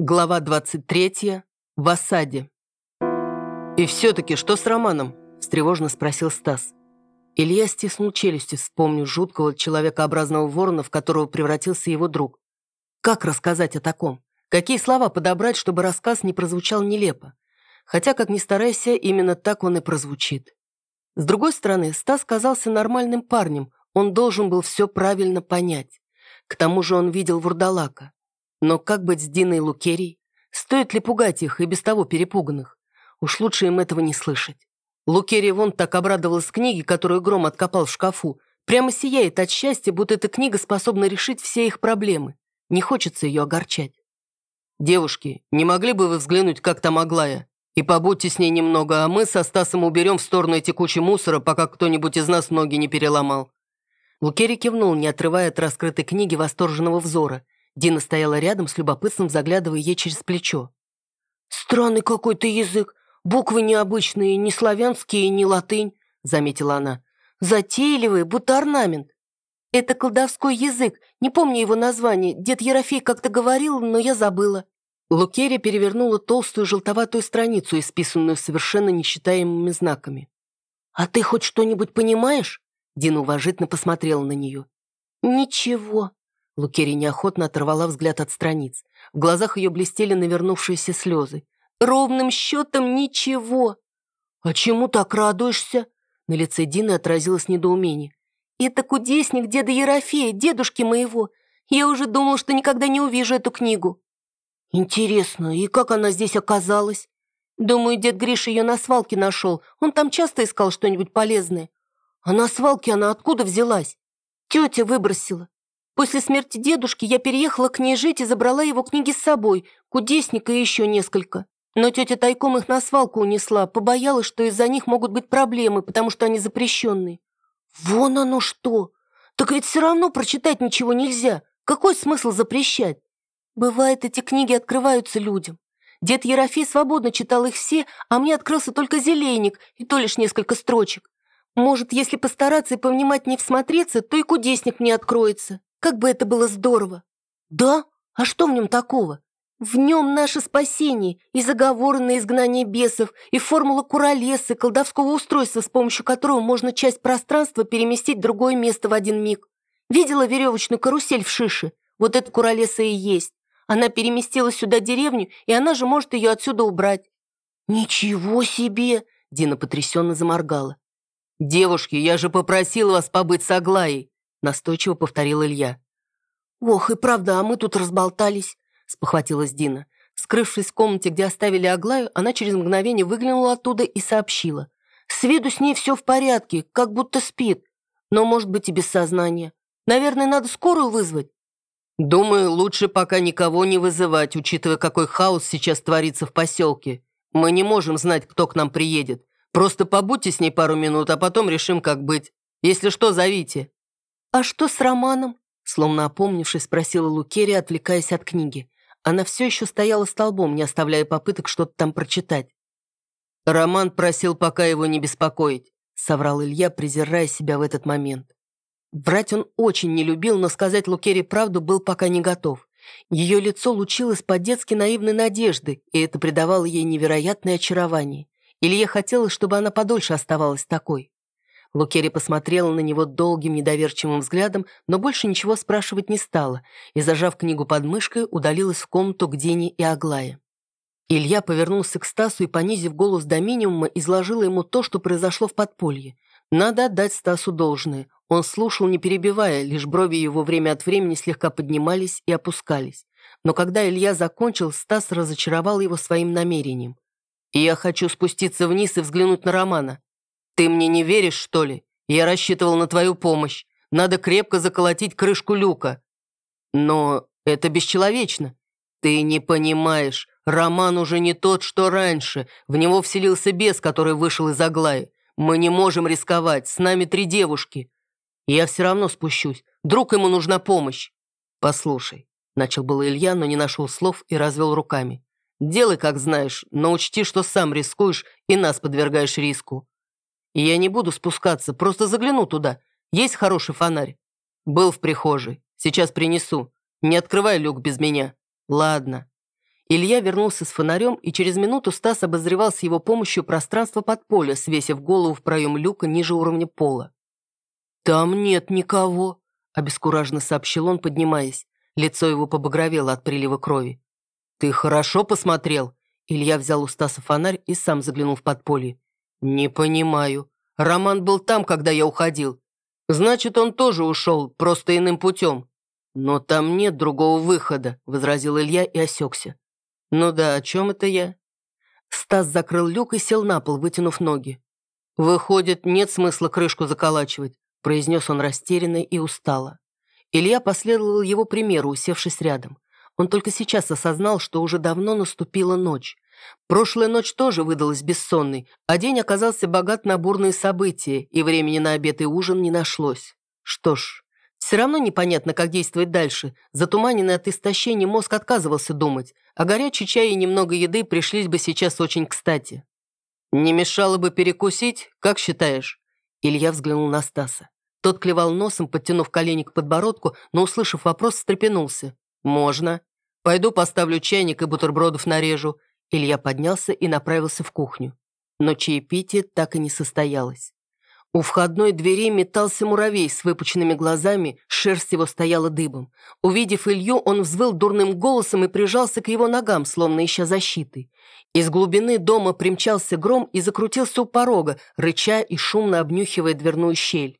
Глава 23. В осаде. «И все-таки что с Романом?» – встревожно спросил Стас. Илья стиснул челюсти, вспомнив жуткого человекообразного ворона, в которого превратился его друг. Как рассказать о таком? Какие слова подобрать, чтобы рассказ не прозвучал нелепо? Хотя, как ни старайся, именно так он и прозвучит. С другой стороны, Стас казался нормальным парнем, он должен был все правильно понять. К тому же он видел вурдалака. Но как быть с Диной и Лукерей? Стоит ли пугать их и без того перепуганных? Уж лучше им этого не слышать. Лукерия вон так обрадовалась книге, которую Гром откопал в шкафу. Прямо сияет от счастья, будто эта книга способна решить все их проблемы. Не хочется ее огорчать. «Девушки, не могли бы вы взглянуть, как там Аглая? И побудьте с ней немного, а мы со Стасом уберем в сторону эти кучи мусора, пока кто-нибудь из нас ноги не переломал». Лукерий кивнул, не отрывая от раскрытой книги восторженного взора – Дина стояла рядом с любопытством, заглядывая ей через плечо. «Странный какой-то язык. Буквы необычные, не славянские, не латынь», — заметила она. «Затейливые, будто орнамент. Это колдовской язык. Не помню его название. Дед Ерофей как-то говорил, но я забыла». Лукерия перевернула толстую желтоватую страницу, исписанную совершенно несчитаемыми знаками. «А ты хоть что-нибудь понимаешь?» Дина уважительно посмотрела на нее. «Ничего», Лукерия неохотно оторвала взгляд от страниц. В глазах ее блестели навернувшиеся слезы. «Ровным счетом ничего!» «А чему так радуешься?» На лице Дины отразилось недоумение. «Это кудесник деда Ерофея, дедушки моего. Я уже думала, что никогда не увижу эту книгу». «Интересно, и как она здесь оказалась?» «Думаю, дед Гриша ее на свалке нашел. Он там часто искал что-нибудь полезное». «А на свалке она откуда взялась?» «Тетя выбросила. После смерти дедушки я переехала к ней жить и забрала его книги с собой, кудесника и еще несколько. Но тетя тайком их на свалку унесла, побоялась, что из-за них могут быть проблемы, потому что они запрещенные. Вон оно что! Так ведь все равно прочитать ничего нельзя. Какой смысл запрещать? Бывает, эти книги открываются людям. Дед Ерофей свободно читал их все, а мне открылся только зелейник, и то лишь несколько строчек. Может, если постараться и повнимательнее всмотреться, то и кудесник мне откроется. Как бы это было здорово! Да? А что в нем такого? В нем наше спасение, и заговоры на изгнание бесов, и формула куролесы, колдовского устройства, с помощью которого можно часть пространства переместить в другое место в один миг. Видела веревочную карусель в шише? Вот эта куролеса и есть. Она переместила сюда деревню, и она же может ее отсюда убрать. «Ничего себе!» — Дина потрясенно заморгала. «Девушки, я же попросил вас побыть с Аглаей настойчиво повторил Илья. «Ох, и правда, а мы тут разболтались», — спохватилась Дина. Скрывшись в комнате, где оставили Аглаю, она через мгновение выглянула оттуда и сообщила. «С виду с ней все в порядке, как будто спит, но, может быть, и без сознания. Наверное, надо скорую вызвать». «Думаю, лучше пока никого не вызывать, учитывая, какой хаос сейчас творится в поселке. Мы не можем знать, кто к нам приедет. Просто побудьте с ней пару минут, а потом решим, как быть. Если что, зовите». «А что с Романом?» Словно опомнившись, спросила Лукерия, отвлекаясь от книги. Она все еще стояла столбом, не оставляя попыток что-то там прочитать. «Роман просил пока его не беспокоить», — соврал Илья, презирая себя в этот момент. Врать он очень не любил, но сказать Лукере правду был пока не готов. Ее лицо лучилось по-детски наивной надежды, и это придавало ей невероятное очарование. Илье хотелось, чтобы она подольше оставалась такой. Лукерия посмотрела на него долгим недоверчивым взглядом, но больше ничего спрашивать не стала и, зажав книгу под мышкой, удалилась в комнату к Дене и Аглае. Илья повернулся к Стасу и, понизив голос до минимума, изложил ему то, что произошло в подполье. Надо отдать Стасу должное. Он слушал, не перебивая, лишь брови его время от времени слегка поднимались и опускались. Но когда Илья закончил, Стас разочаровал его своим намерением. «Я хочу спуститься вниз и взглянуть на Романа. «Ты мне не веришь, что ли? Я рассчитывал на твою помощь. Надо крепко заколотить крышку люка». «Но это бесчеловечно. Ты не понимаешь. Роман уже не тот, что раньше. В него вселился бес, который вышел из Аглаи. Мы не можем рисковать. С нами три девушки. Я все равно спущусь. Вдруг ему нужна помощь. Послушай. Начал было Илья, но не нашел слов и развел руками. «Делай, как знаешь, но учти, что сам рискуешь и нас подвергаешь риску. Я не буду спускаться, просто загляну туда. Есть хороший фонарь? Был в прихожей. Сейчас принесу. Не открывай люк без меня. Ладно. Илья вернулся с фонарем, и через минуту Стас обозревал с его помощью пространство под поле, свесив голову в проем люка ниже уровня пола. «Там нет никого», — обескураженно сообщил он, поднимаясь. Лицо его побагровело от прилива крови. «Ты хорошо посмотрел?» Илья взял у Стаса фонарь и сам заглянул в подполье. «Не понимаю. Роман был там, когда я уходил. Значит, он тоже ушел, просто иным путем. Но там нет другого выхода», — возразил Илья и осекся. «Ну да, о чем это я?» Стас закрыл люк и сел на пол, вытянув ноги. «Выходит, нет смысла крышку заколачивать», — произнес он растерянно и устало. Илья последовал его примеру, усевшись рядом. Он только сейчас осознал, что уже давно наступила ночь. Прошлая ночь тоже выдалась бессонной, а день оказался богат на бурные события, и времени на обед и ужин не нашлось. Что ж, все равно непонятно, как действовать дальше. Затуманенный от истощения мозг отказывался думать, а горячий чай и немного еды пришлись бы сейчас очень кстати. «Не мешало бы перекусить, как считаешь?» Илья взглянул на Стаса. Тот клевал носом, подтянув колени к подбородку, но, услышав вопрос, встрепенулся. «Можно. Пойду поставлю чайник и бутербродов нарежу». Илья поднялся и направился в кухню. Но чаепитие так и не состоялось. У входной двери метался муравей с выпученными глазами, шерсть его стояла дыбом. Увидев Илью, он взвыл дурным голосом и прижался к его ногам, словно ища защиты. Из глубины дома примчался гром и закрутился у порога, рыча и шумно обнюхивая дверную щель.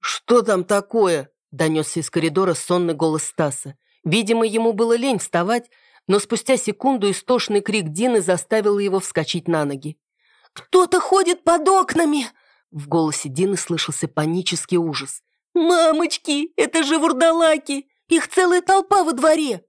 «Что там такое?» – донесся из коридора сонный голос Стаса. Видимо, ему было лень вставать, но спустя секунду истошный крик Дины заставил его вскочить на ноги. «Кто-то ходит под окнами!» В голосе Дины слышался панический ужас. «Мамочки, это же вурдалаки! Их целая толпа во дворе!»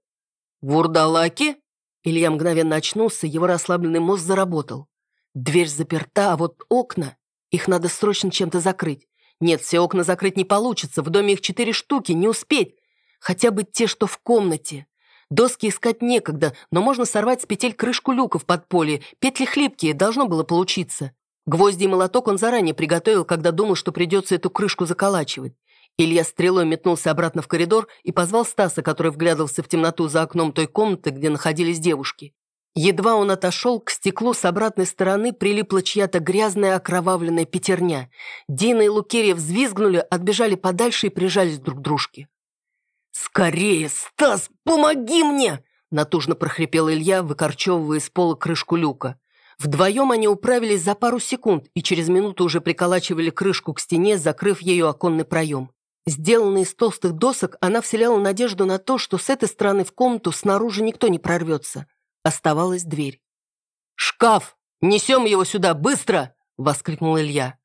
«Вурдалаки?» Илья мгновенно очнулся, его расслабленный мозг заработал. Дверь заперта, а вот окна... Их надо срочно чем-то закрыть. Нет, все окна закрыть не получится, в доме их четыре штуки, не успеть. Хотя бы те, что в комнате. Доски искать некогда, но можно сорвать с петель крышку люка в подполье. Петли хлипкие, должно было получиться. Гвозди и молоток он заранее приготовил, когда думал, что придется эту крышку заколачивать. Илья стрелой метнулся обратно в коридор и позвал Стаса, который вглядывался в темноту за окном той комнаты, где находились девушки. Едва он отошел, к стеклу с обратной стороны прилипла чья-то грязная окровавленная пятерня. Дина и Лукерья взвизгнули, отбежали подальше и прижались друг к дружке. «Скорее, Стас, помоги мне!» натужно прохрипел Илья, выкорчевывая из пола крышку люка. Вдвоем они управились за пару секунд и через минуту уже приколачивали крышку к стене, закрыв ею оконный проем. Сделанная из толстых досок, она вселяла надежду на то, что с этой стороны в комнату снаружи никто не прорвется. Оставалась дверь. «Шкаф! Несем его сюда, быстро!» — воскликнул Илья.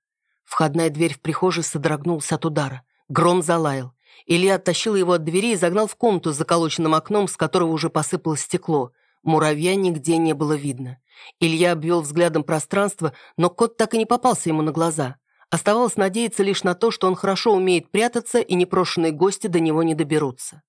Входная дверь в прихожей содрогнулась от удара. Гром залаял. Илья оттащил его от двери и загнал в комнату с заколоченным окном, с которого уже посыпалось стекло. Муравья нигде не было видно. Илья обвел взглядом пространство, но кот так и не попался ему на глаза. Оставалось надеяться лишь на то, что он хорошо умеет прятаться, и непрошенные гости до него не доберутся.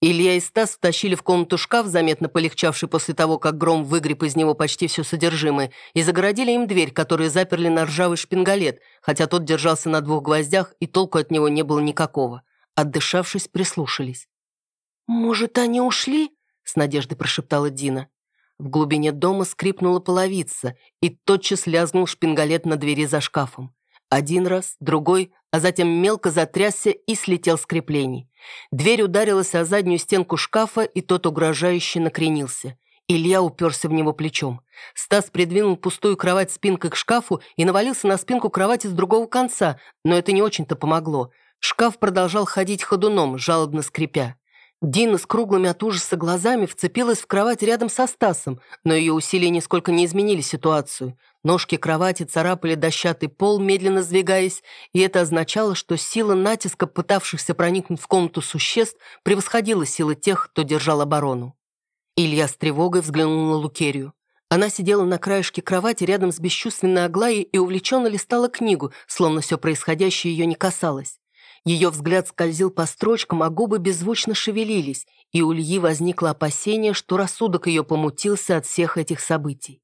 Илья и Стас втащили в комнату шкаф, заметно полегчавший после того, как гром выгреб из него почти все содержимое, и загородили им дверь, которую заперли на ржавый шпингалет, хотя тот держался на двух гвоздях, и толку от него не было никакого. Отдышавшись, прислушались. «Может, они ушли?» — с надеждой прошептала Дина. В глубине дома скрипнула половица, и тотчас лязгнул шпингалет на двери за шкафом. Один раз, другой, а затем мелко затрясся и слетел с креплений. Дверь ударилась о заднюю стенку шкафа, и тот угрожающе накренился. Илья уперся в него плечом. Стас придвинул пустую кровать спинкой к шкафу и навалился на спинку кровати с другого конца, но это не очень-то помогло. Шкаф продолжал ходить ходуном, жалобно скрипя. Дина с круглыми от ужаса глазами вцепилась в кровать рядом со Стасом, но ее усилия нисколько не изменили ситуацию. Ножки кровати царапали дощатый пол, медленно сдвигаясь, и это означало, что сила натиска, пытавшихся проникнуть в комнату существ, превосходила силы тех, кто держал оборону. Илья с тревогой взглянул на Лукерию. Она сидела на краешке кровати рядом с бесчувственной Аглаей и увлеченно листала книгу, словно все происходящее ее не касалось. Ее взгляд скользил по строчкам, а губы беззвучно шевелились, и у Ильи возникло опасение, что рассудок ее помутился от всех этих событий.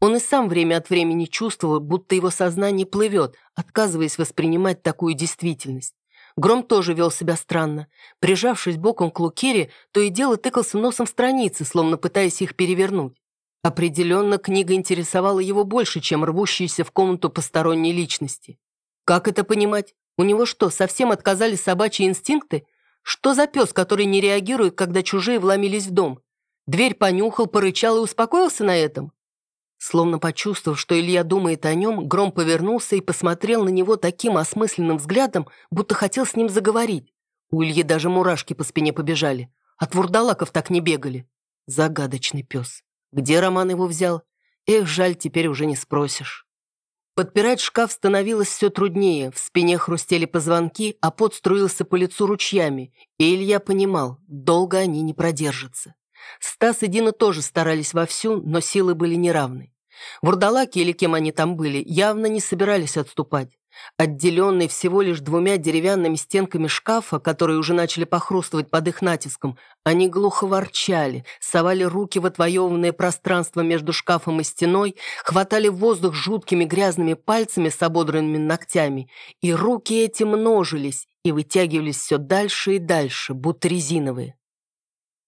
Он и сам время от времени чувствовал, будто его сознание плывет, отказываясь воспринимать такую действительность. Гром тоже вел себя странно. Прижавшись боком к Лукере, то и дело тыкался носом в страницы, словно пытаясь их перевернуть. Определенно, книга интересовала его больше, чем рвущиеся в комнату посторонней личности. Как это понимать? У него что, совсем отказали собачьи инстинкты? Что за пес, который не реагирует, когда чужие вломились в дом? Дверь понюхал, порычал и успокоился на этом? Словно почувствовав, что Илья думает о нем, Гром повернулся и посмотрел на него таким осмысленным взглядом, будто хотел с ним заговорить. У Ильи даже мурашки по спине побежали. От вурдалаков так не бегали. Загадочный пес. Где Роман его взял? Эх, жаль, теперь уже не спросишь. Подпирать шкаф становилось все труднее, в спине хрустели позвонки, а пот струился по лицу ручьями, и Илья понимал, долго они не продержатся. Стас и Дина тоже старались вовсю, но силы были неравны. Вурдалаки, или кем они там были, явно не собирались отступать. Отделенный всего лишь двумя деревянными стенками шкафа, которые уже начали похрустывать под их натиском, они глухо ворчали, совали руки в отвоеванное пространство между шкафом и стеной, хватали воздух жуткими грязными пальцами с ободранными ногтями, и руки эти множились и вытягивались все дальше и дальше, будто резиновые.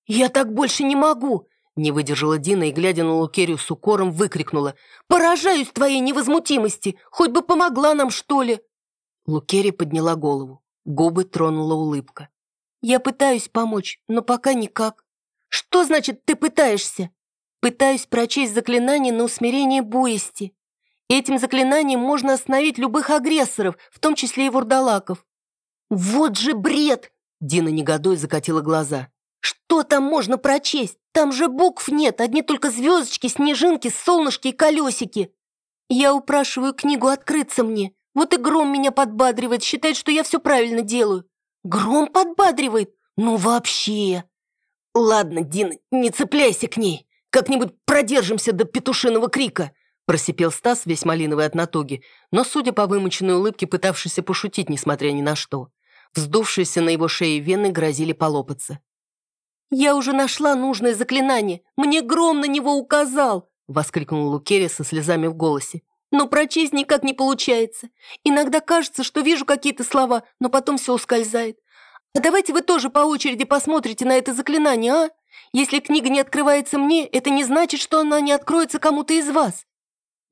«Я так больше не могу!» Не выдержала Дина и, глядя на Лукерию с укором, выкрикнула. «Поражаюсь твоей невозмутимости! Хоть бы помогла нам, что ли!» Лукерия подняла голову. Губы тронула улыбка. «Я пытаюсь помочь, но пока никак». «Что значит «ты пытаешься»?» «Пытаюсь прочесть заклинание на усмирение буести. Этим заклинанием можно остановить любых агрессоров, в том числе и вурдалаков». «Вот же бред!» Дина негодой закатила глаза. «Что там можно прочесть? Там же букв нет, одни только звездочки, снежинки, солнышки и колесики. Я упрашиваю книгу открыться мне. Вот и Гром меня подбадривает, считает, что я все правильно делаю. Гром подбадривает? Ну вообще. Ладно, Дина, не цепляйся к ней. Как-нибудь продержимся до петушиного крика. Просипел Стас, весь малиновый от натуги, но, судя по вымученной улыбке, пытавшийся пошутить, несмотря ни на что. Вздувшиеся на его шее вены грозили полопаться. «Я уже нашла нужное заклинание. Мне гром на него указал!» — воскликнул Лукерия со слезами в голосе. «Но прочесть никак не получается. Иногда кажется, что вижу какие-то слова, но потом все ускользает. А давайте вы тоже по очереди посмотрите на это заклинание, а? Если книга не открывается мне, это не значит, что она не откроется кому-то из вас».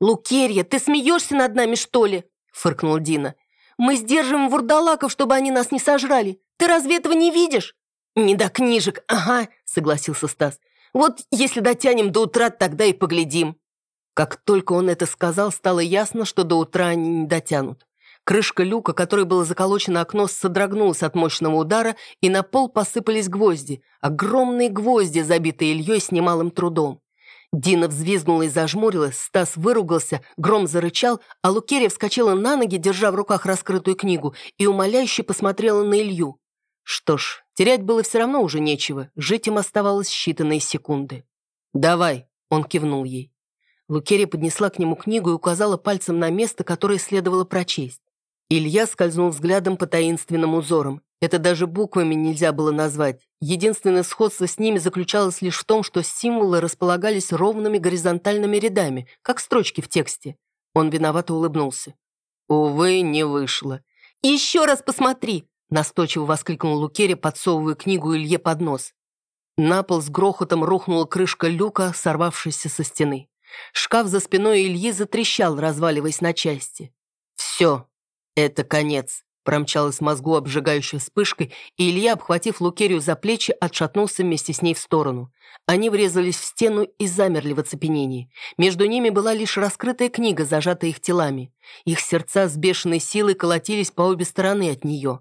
«Лукерья, ты смеешься над нами, что ли?» — фыркнул Дина. «Мы сдерживаем вурдалаков, чтобы они нас не сожрали. Ты разве этого не видишь?» «Не до книжек, ага», — согласился Стас. «Вот если дотянем до утра, тогда и поглядим». Как только он это сказал, стало ясно, что до утра они не дотянут. Крышка люка, которой было заколочено окно, содрогнулась от мощного удара, и на пол посыпались гвозди. Огромные гвозди, забитые Ильей с немалым трудом. Дина взвизгнула и зажмурилась, Стас выругался, гром зарычал, а Лукерия вскочила на ноги, держа в руках раскрытую книгу, и умоляюще посмотрела на Илью. Что ж, терять было все равно уже нечего, жить им оставалось считанные секунды. «Давай», — он кивнул ей. Лукерия поднесла к нему книгу и указала пальцем на место, которое следовало прочесть. Илья скользнул взглядом по таинственным узорам. Это даже буквами нельзя было назвать. Единственное сходство с ними заключалось лишь в том, что символы располагались ровными горизонтальными рядами, как строчки в тексте. Он виновато улыбнулся. «Увы, не вышло». «Еще раз посмотри!» Настойчиво воскликнул Лукеря, подсовывая книгу Илье под нос. На пол с грохотом рухнула крышка люка, сорвавшаяся со стены. Шкаф за спиной Ильи затрещал, разваливаясь на части. «Все, это конец», — промчалась мозгу обжигающей вспышкой, и Илья, обхватив Лукерию за плечи, отшатнулся вместе с ней в сторону. Они врезались в стену и замерли в оцепенении. Между ними была лишь раскрытая книга, зажатая их телами. Их сердца с бешеной силой колотились по обе стороны от нее.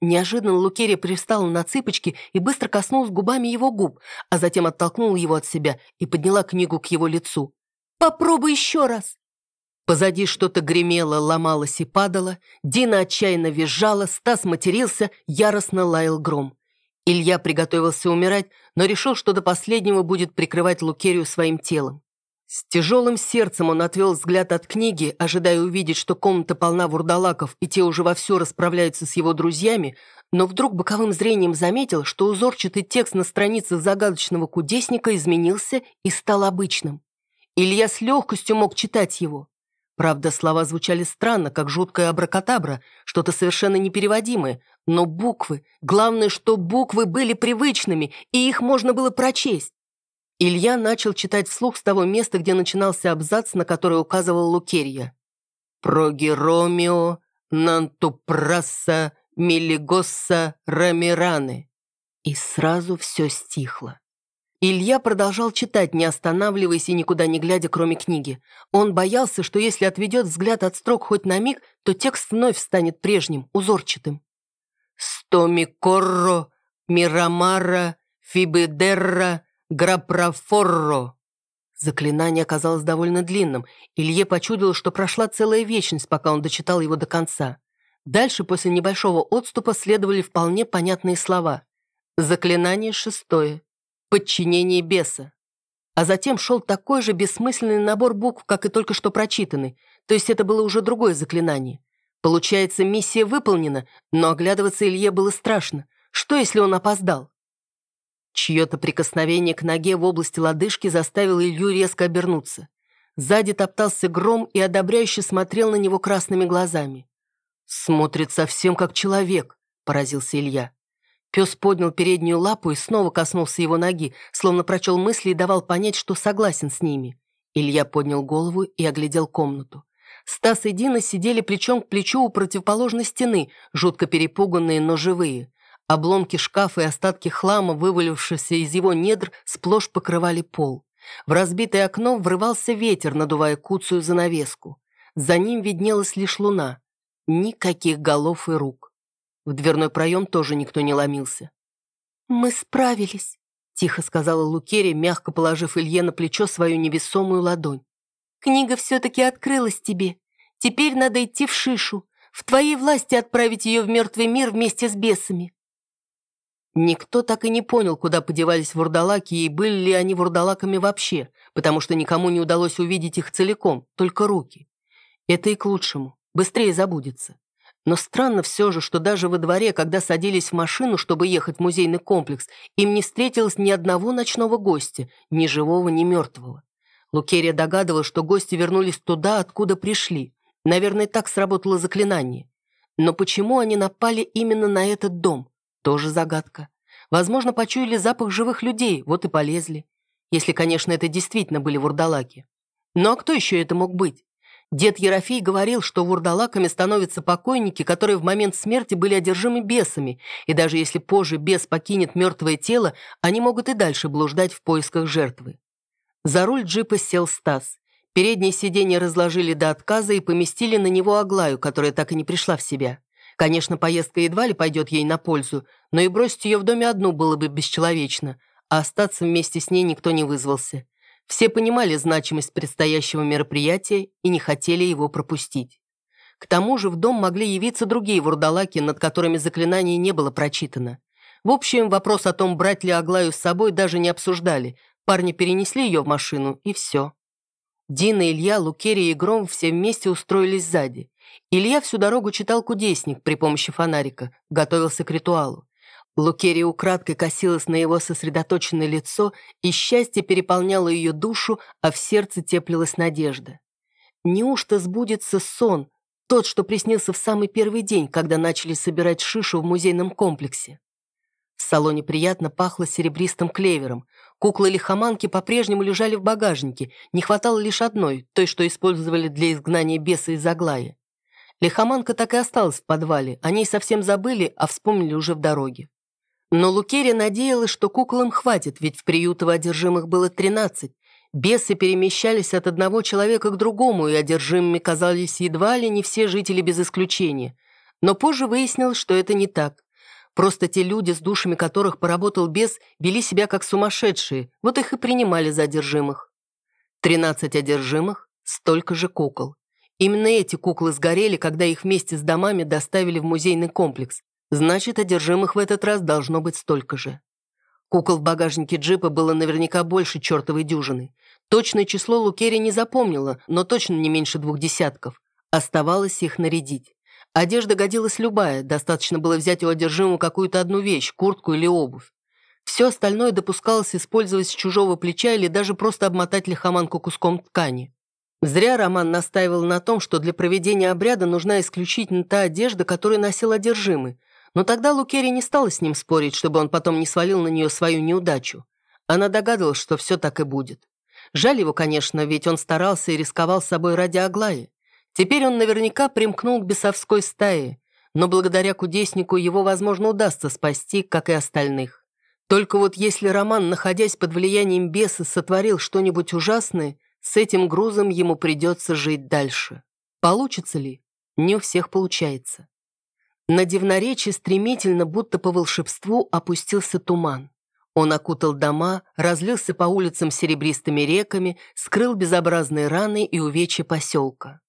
Неожиданно Лукерия привстала на цыпочки и быстро коснулась губами его губ, а затем оттолкнула его от себя и подняла книгу к его лицу. «Попробуй еще раз!» Позади что-то гремело, ломалось и падало, Дина отчаянно визжала, Стас матерился, яростно лаял гром. Илья приготовился умирать, но решил, что до последнего будет прикрывать Лукерию своим телом. С тяжелым сердцем он отвел взгляд от книги, ожидая увидеть, что комната полна вурдалаков, и те уже вовсю расправляются с его друзьями, но вдруг боковым зрением заметил, что узорчатый текст на страницах загадочного кудесника изменился и стал обычным. Илья с легкостью мог читать его. Правда, слова звучали странно, как жуткая абракатабра, что-то совершенно непереводимое. Но буквы, главное, что буквы были привычными, и их можно было прочесть. Илья начал читать вслух с того места, где начинался абзац, на который указывал Лукерья. «Прогеромио нантупрасса милигосса рамираны». И сразу все стихло. Илья продолжал читать, не останавливаясь и никуда не глядя, кроме книги. Он боялся, что если отведет взгляд от строк хоть на миг, то текст вновь станет прежним, узорчатым. «Стомикорро, Мирамара, Фибедерра, Грапрафорро». Заклинание оказалось довольно длинным. Илье почудилось, что прошла целая вечность, пока он дочитал его до конца. Дальше, после небольшого отступа, следовали вполне понятные слова. Заклинание шестое подчинение беса. А затем шел такой же бессмысленный набор букв, как и только что прочитанный, то есть это было уже другое заклинание. Получается, миссия выполнена, но оглядываться Илье было страшно. Что, если он опоздал? Чье-то прикосновение к ноге в области лодыжки заставило Илью резко обернуться. Сзади топтался гром и одобряюще смотрел на него красными глазами. «Смотрит совсем как человек», — поразился Илья. Пес поднял переднюю лапу и снова коснулся его ноги, словно прочел мысли и давал понять, что согласен с ними. Илья поднял голову и оглядел комнату. Стас и Дина сидели плечом к плечу у противоположной стены, жутко перепуганные, но живые. Обломки шкафа и остатки хлама, вывалившиеся из его недр, сплошь покрывали пол. В разбитое окно врывался ветер, надувая куцую занавеску. За ним виднелась лишь луна. Никаких голов и рук. В дверной проем тоже никто не ломился. «Мы справились», — тихо сказала Лукерия, мягко положив Илье на плечо свою невесомую ладонь. «Книга все-таки открылась тебе. Теперь надо идти в Шишу. В твоей власти отправить ее в мертвый мир вместе с бесами». Никто так и не понял, куда подевались вурдалаки и были ли они вурдалаками вообще, потому что никому не удалось увидеть их целиком, только руки. Это и к лучшему, быстрее забудется. Но странно все же, что даже во дворе, когда садились в машину, чтобы ехать в музейный комплекс, им не встретилось ни одного ночного гостя, ни живого, ни мертвого. Лукерия догадывалась, что гости вернулись туда, откуда пришли. Наверное, так сработало заклинание. Но почему они напали именно на этот дом? Тоже загадка. Возможно, почуяли запах живых людей, вот и полезли. Если, конечно, это действительно были вурдалаки. Ну а кто еще это мог быть? Дед Ерофей говорил, что вурдалаками становятся покойники, которые в момент смерти были одержимы бесами, и даже если позже бес покинет мертвое тело, они могут и дальше блуждать в поисках жертвы. За руль джипа сел Стас. Переднее сиденье разложили до отказа и поместили на него Аглаю, которая так и не пришла в себя. Конечно, поездка едва ли пойдет ей на пользу, но и бросить ее в доме одну было бы бесчеловечно, а остаться вместе с ней никто не вызвался. Все понимали значимость предстоящего мероприятия и не хотели его пропустить. К тому же в дом могли явиться другие вурдалаки, над которыми заклинание не было прочитано. В общем, вопрос о том, брать ли Аглаю с собой, даже не обсуждали. Парни перенесли ее в машину, и все. Дина, Илья, Лукерия и Гром все вместе устроились сзади. Илья всю дорогу читал кудесник при помощи фонарика, готовился к ритуалу. Лукерия украдкой косилась на его сосредоточенное лицо, и счастье переполняло ее душу, а в сердце теплилась надежда. Неужто сбудется сон, тот, что приснился в самый первый день, когда начали собирать шишу в музейном комплексе? В салоне приятно пахло серебристым клевером. Куклы-лихоманки по-прежнему лежали в багажнике, не хватало лишь одной, той, что использовали для изгнания беса из Аглая. Лихоманка так и осталась в подвале, о ней совсем забыли, а вспомнили уже в дороге. Но Лукерия надеялась, что куклам хватит, ведь в приютово одержимых было 13. Бесы перемещались от одного человека к другому, и одержимыми казались едва ли не все жители без исключения. Но позже выяснилось, что это не так. Просто те люди, с душами которых поработал бес, вели себя как сумасшедшие, вот их и принимали за одержимых. 13 одержимых, столько же кукол. Именно эти куклы сгорели, когда их вместе с домами доставили в музейный комплекс. Значит, одержимых в этот раз должно быть столько же. Кукол в багажнике джипа было наверняка больше чертовой дюжины. Точное число Лукерия не запомнила, но точно не меньше двух десятков. Оставалось их нарядить. Одежда годилась любая, достаточно было взять у одержимого какую-то одну вещь, куртку или обувь. Все остальное допускалось использовать с чужого плеча или даже просто обмотать лихоманку куском ткани. Зря Роман настаивал на том, что для проведения обряда нужна исключительно та одежда, которую носил одержимый. Но тогда Лукерия не стала с ним спорить, чтобы он потом не свалил на нее свою неудачу. Она догадывалась, что все так и будет. Жаль его, конечно, ведь он старался и рисковал собой ради Аглаи. Теперь он наверняка примкнул к бесовской стае, но благодаря кудеснику его, возможно, удастся спасти, как и остальных. Только вот если Роман, находясь под влиянием беса, сотворил что-нибудь ужасное, с этим грузом ему придется жить дальше. Получится ли? Не у всех получается. На Дивноречье стремительно, будто по волшебству, опустился туман. Он окутал дома, разлился по улицам серебристыми реками, скрыл безобразные раны и увечья поселка.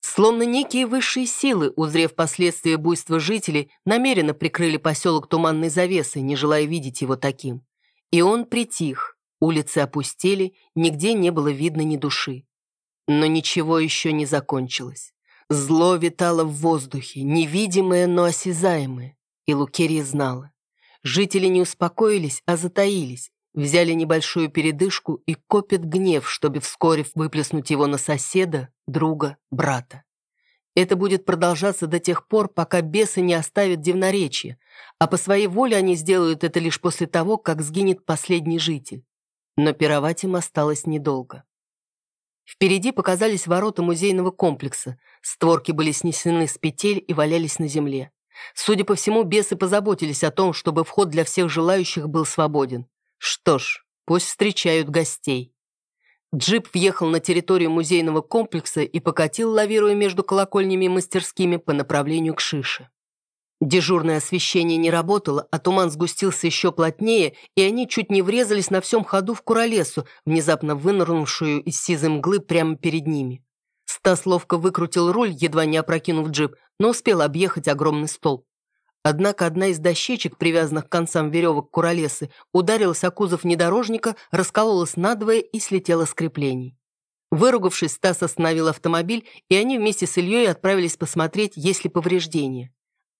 Словно некие высшие силы, узрев последствия буйства жителей, намеренно прикрыли поселок туманной завесой, не желая видеть его таким. И он притих, улицы опустели, нигде не было видно ни души. Но ничего еще не закончилось. Зло витало в воздухе, невидимое, но осязаемое. И Лукерия знала. Жители не успокоились, а затаились, взяли небольшую передышку и копят гнев, чтобы вскоре выплеснуть его на соседа, друга, брата. Это будет продолжаться до тех пор, пока бесы не оставят дивноречие, а по своей воле они сделают это лишь после того, как сгинет последний житель. Но пировать им осталось недолго. Впереди показались ворота музейного комплекса, створки были снесены с петель и валялись на земле. Судя по всему, бесы позаботились о том, чтобы вход для всех желающих был свободен. Что ж, пусть встречают гостей. Джип въехал на территорию музейного комплекса и покатил, лавируя между колокольнями и мастерскими по направлению к Шише. Дежурное освещение не работало, а туман сгустился еще плотнее, и они чуть не врезались на всем ходу в куролесу, внезапно вынырнувшую из сизой мглы прямо перед ними. Стас ловко выкрутил руль, едва не опрокинув джип, но успел объехать огромный столб. Однако одна из дощечек, привязанных к концам веревок куролесы, ударилась о кузов внедорожника, раскололась надвое и слетела с креплений. Выругавшись, Стас остановил автомобиль, и они вместе с Ильей отправились посмотреть, есть ли повреждения.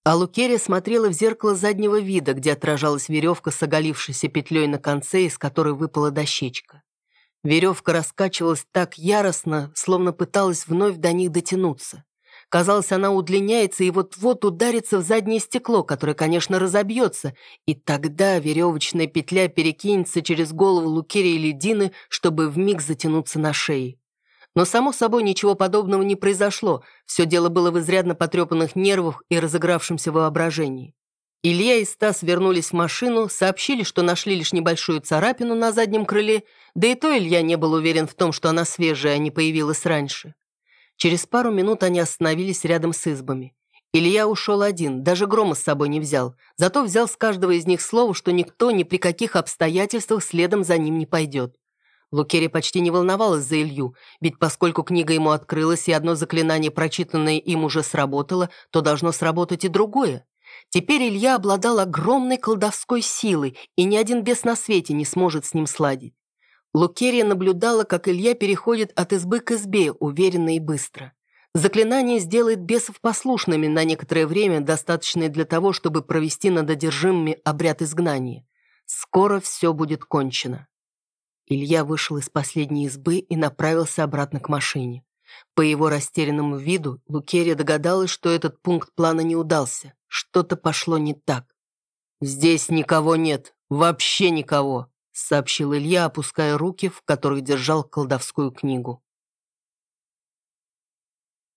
А Лукерия смотрела в зеркало заднего вида, где отражалась веревка с оголившейся петлей на конце, из которой выпала дощечка. Веревка раскачивалась так яростно, словно пыталась вновь до них дотянуться. Казалось, она удлиняется и вот-вот ударится в заднее стекло, которое, конечно, разобьется, и тогда веревочная петля перекинется через голову Лукерии Дины, чтобы вмиг затянуться на шее. Но, само собой, ничего подобного не произошло, все дело было в изрядно потрепанных нервах и разыгравшемся воображении. Илья и Стас вернулись в машину, сообщили, что нашли лишь небольшую царапину на заднем крыле, да и то Илья не был уверен в том, что она свежая, а не появилась раньше. Через пару минут они остановились рядом с избами. Илья ушел один, даже грома с собой не взял, зато взял с каждого из них слово, что никто ни при каких обстоятельствах следом за ним не пойдет. Лукерия почти не волновалась за Илью, ведь поскольку книга ему открылась и одно заклинание, прочитанное им уже сработало, то должно сработать и другое. Теперь Илья обладал огромной колдовской силой, и ни один бес на свете не сможет с ним сладить. Лукерия наблюдала, как Илья переходит от избы к избе, уверенно и быстро. Заклинание сделает бесов послушными на некоторое время, достаточное для того, чтобы провести над одержимыми обряд изгнания. Скоро все будет кончено. Илья вышел из последней избы и направился обратно к машине. По его растерянному виду Лукерия догадалась, что этот пункт плана не удался. Что-то пошло не так. «Здесь никого нет, вообще никого», сообщил Илья, опуская руки, в которых держал колдовскую книгу.